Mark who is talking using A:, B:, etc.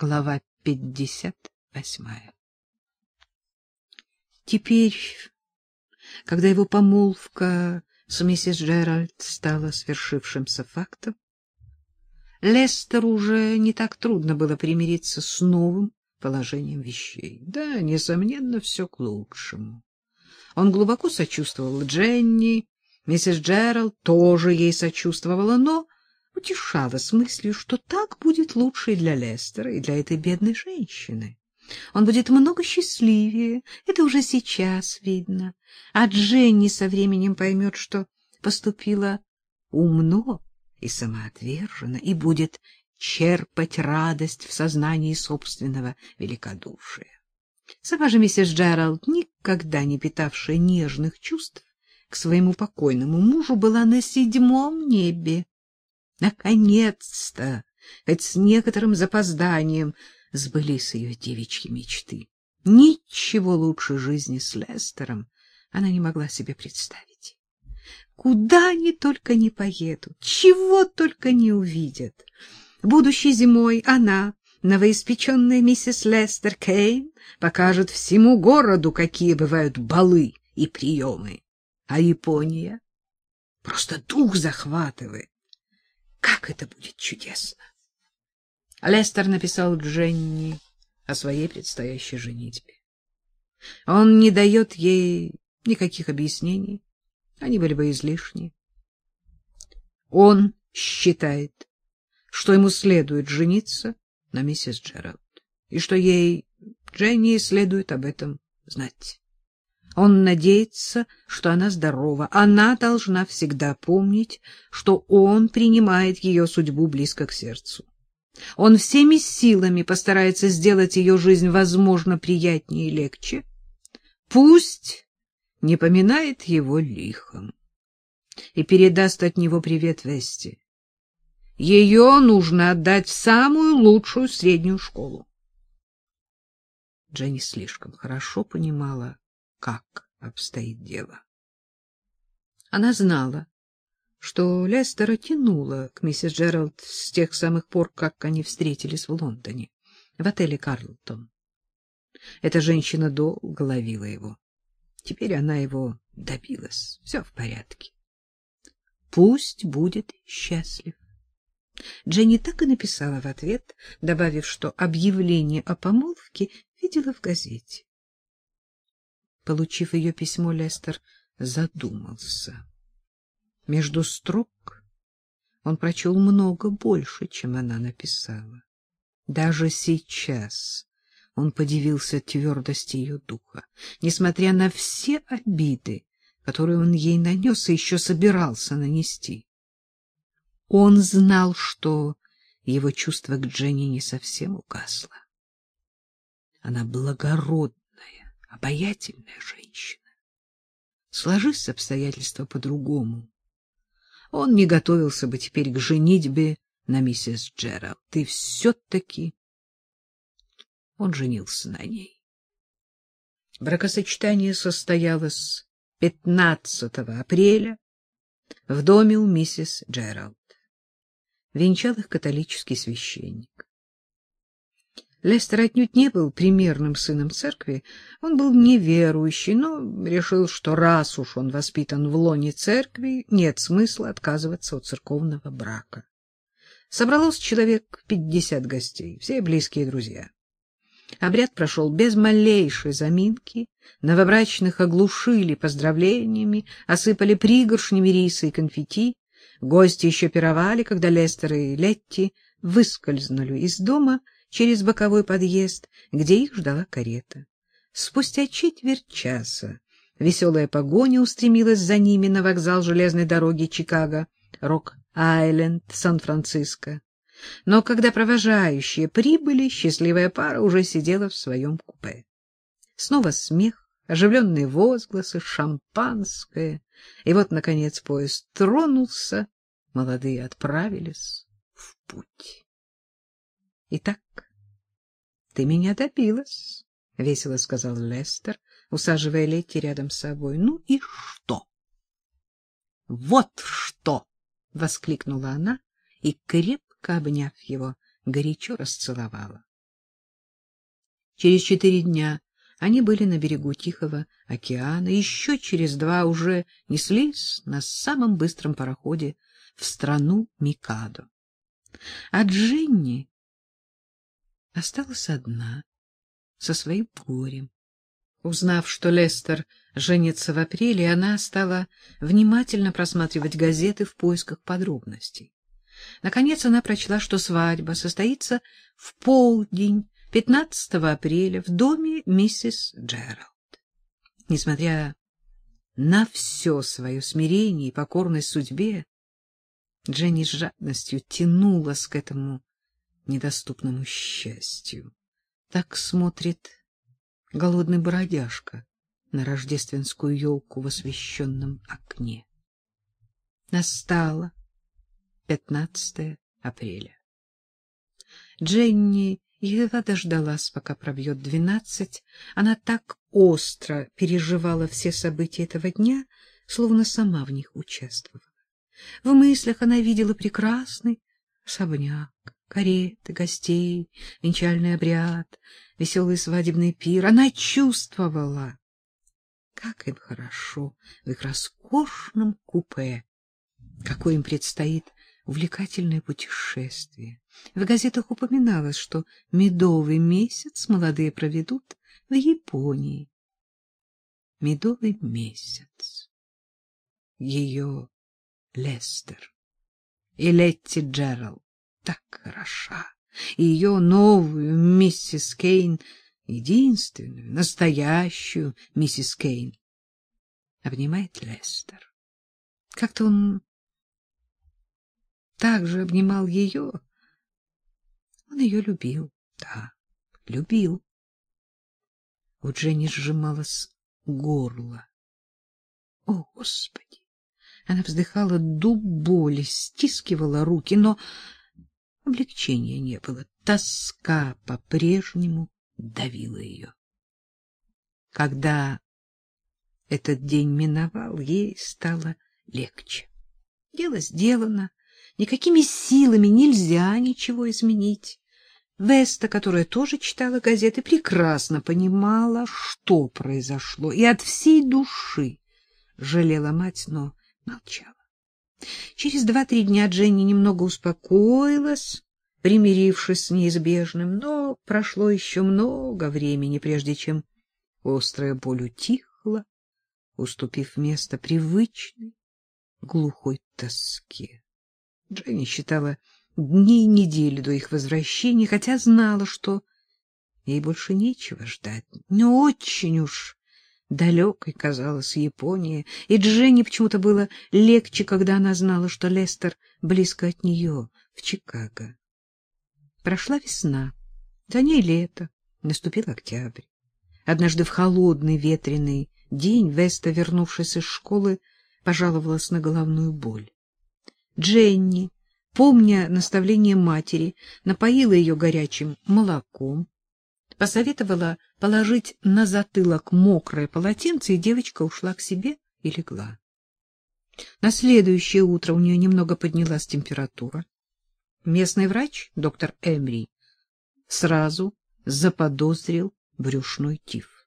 A: Глава пятьдесят восьмая Теперь, когда его помолвка с миссис Джеральд стала свершившимся фактом, Лестеру уже не так трудно было примириться с новым положением вещей. Да, несомненно, все к лучшему. Он глубоко сочувствовал Дженни, миссис Джеральд тоже ей сочувствовала, но утешалась мыслью, что так будет лучше и для Лестера, и для этой бедной женщины. Он будет много счастливее, это уже сейчас видно. А Дженни со временем поймет, что поступила умно и самоотверженно, и будет черпать радость в сознании собственного великодушия. Сама же миссис Джеральд, никогда не питавшая нежных чувств к своему покойному мужу, была на седьмом небе. Наконец-то, хоть с некоторым запозданием, сбылись ее девичьи мечты. Ничего лучше жизни с Лестером она не могла себе представить. Куда они только не поедут, чего только не увидят. Будущей зимой она, новоиспеченная миссис Лестер Кейн, покажет всему городу, какие бывают балы и приемы. А Япония просто дух захватывает. Как это будет чудесно! Лестер написал Дженни о своей предстоящей женитьбе. Он не дает ей никаких объяснений, они были бы излишни. Он считает, что ему следует жениться на миссис Джеральд, и что ей, Дженни, следует об этом знать. Он надеется, что она здорова. Она должна всегда помнить, что он принимает ее судьбу близко к сердцу. Он всеми силами постарается сделать ее жизнь, возможно, приятнее и легче. Пусть не поминает его лихом и передаст от него привет Вести. Ее нужно отдать в самую лучшую среднюю школу. Дженни слишком хорошо понимала, как обстоит дело. Она знала, что Лестера тянуло к миссис Джеральд с тех самых пор, как они встретились в Лондоне, в отеле «Карлтон». Эта женщина долго ловила его. Теперь она его добилась. Все в порядке. Пусть будет счастлив. Дженни так и написала в ответ, добавив, что объявление о помолвке видела в газете. Получив ее письмо, Лестер задумался. Между строк он прочел много больше, чем она написала. Даже сейчас он подивился твердости ее духа. Несмотря на все обиды, которые он ей нанес и еще собирался нанести. Он знал, что его чувство к Дженни не совсем угасло. Она благородная, обаятельная женщина. Сложись обстоятельства по-другому, он не готовился бы теперь к женитьбе на миссис Джеральд. И все-таки он женился на ней. Бракосочетание состоялось 15 апреля в доме у миссис Джеральд. Венчал их католический священник. Лестер отнюдь не был примерным сыном церкви, он был неверующий, но решил, что раз уж он воспитан в лоне церкви, нет смысла отказываться от церковного брака. Собралось человек пятьдесят гостей, все близкие друзья. Обряд прошел без малейшей заминки, новобрачных оглушили поздравлениями, осыпали пригоршнями риса и конфетти, гости еще пировали, когда Лестер и Летти выскользнули из дома через боковой подъезд, где их ждала карета. Спустя четверть часа веселая погоня устремилась за ними на вокзал железной дороги Чикаго, Рок-Айленд, Сан-Франциско. Но когда провожающие прибыли, счастливая пара уже сидела в своем купе. Снова смех, оживленные возгласы, шампанское. И вот, наконец, поезд тронулся, молодые отправились в путь. Итак, ты меня добилась, — весело сказал Лестер, усаживая Летти рядом с собой. — Ну и что? — Вот что! — воскликнула она и, крепко обняв его, горячо расцеловала. Через четыре дня они были на берегу Тихого океана, еще через два уже неслись на самом быстром пароходе в страну Микадо. А Дженни осталась одна со своим горем. Узнав, что Лестер женится в апреле, она стала внимательно просматривать газеты в поисках подробностей. Наконец она прочла, что свадьба состоится в полдень 15 апреля в доме миссис Джеральд. Несмотря на все свое смирение и покорность судьбе, Дженни с жадностью тянулась к этому недоступному счастью. Так смотрит голодный бродяжка на рождественскую елку в освещенном окне. Настало 15 апреля. Дженни едва дождалась, пока пробьет двенадцать. Она так остро переживала все события этого дня, словно сама в них участвовала. В мыслях она видела прекрасный особняк, кареты, гостей, венчальный обряд, веселый свадебный пир. Она чувствовала, как им хорошо в их роскошном купе, какой им предстоит увлекательное путешествие. В газетах упоминалось, что медовый месяц молодые проведут в Японии. Медовый месяц. Ее Лестер и Летти Джеральд так хороша, и ее новую миссис Кейн, единственную, настоящую миссис Кейн, обнимает Лестер. Как-то он также обнимал ее. Он ее любил, да, любил. У Дженни сжималось горло. О, Господи! Она вздыхала до боли, стискивала руки, но облегчения не было. Тоска по-прежнему давила ее. Когда этот день миновал, ей стало легче. Дело сделано, Никакими силами нельзя ничего изменить. Веста, которая тоже читала газеты, прекрасно понимала, что произошло, и от всей души жалела мать, но молчала. Через два-три дня Дженни немного успокоилась, примирившись с неизбежным, но прошло еще много времени, прежде чем острая боль утихла, уступив место привычной глухой тоске. Дженни считала дни и недели до их возвращения, хотя знала, что ей больше нечего ждать. Но очень уж далекой казалась Япония, и Дженни почему-то было легче, когда она знала, что Лестер близко от нее, в Чикаго. Прошла весна, за ней лето, наступил октябрь. Однажды в холодный ветреный день Веста, вернувшись из школы, пожаловалась на головную боль. Дженни, помня наставление матери, напоила ее горячим молоком, посоветовала положить на затылок мокрое полотенце, и девочка ушла к себе и легла. На следующее утро у нее немного поднялась температура. Местный врач, доктор Эмри, сразу заподозрил брюшной тиф.